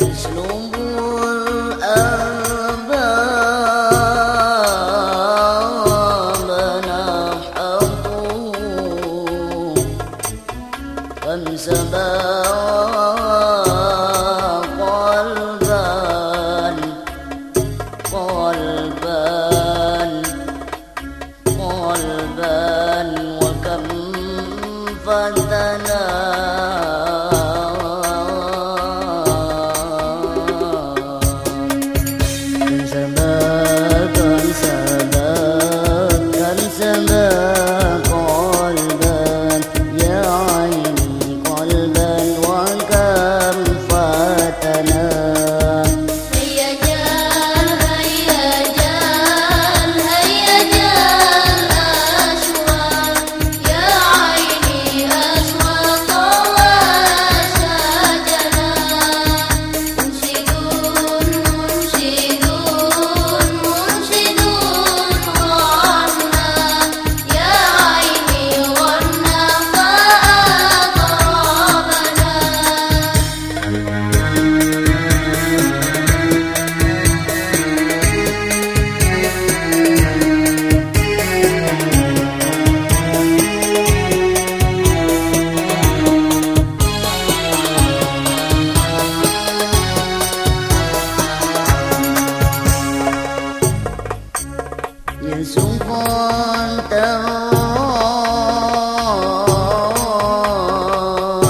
اسلوب قلبان قلبان قلبان وكم فتنا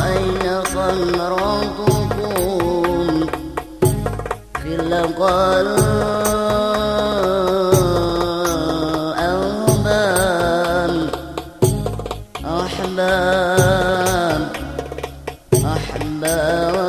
أين صمرتكم أحباب أحباب